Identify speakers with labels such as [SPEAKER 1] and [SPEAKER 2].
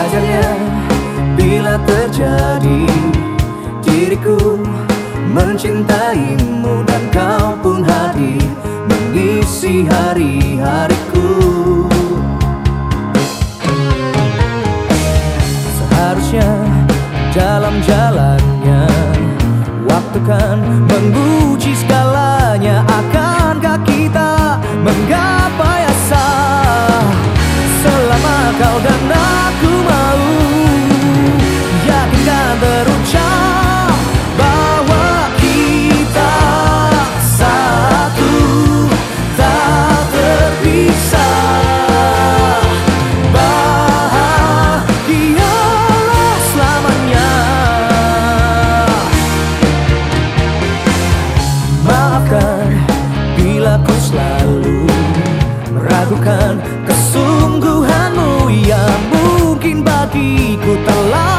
[SPEAKER 1] wajarnya bila terjadi diriku mencintaimu dan kau pun hadir mengisi hari-hariku. Kesungguhanmu yang mungkin bagiku terlalu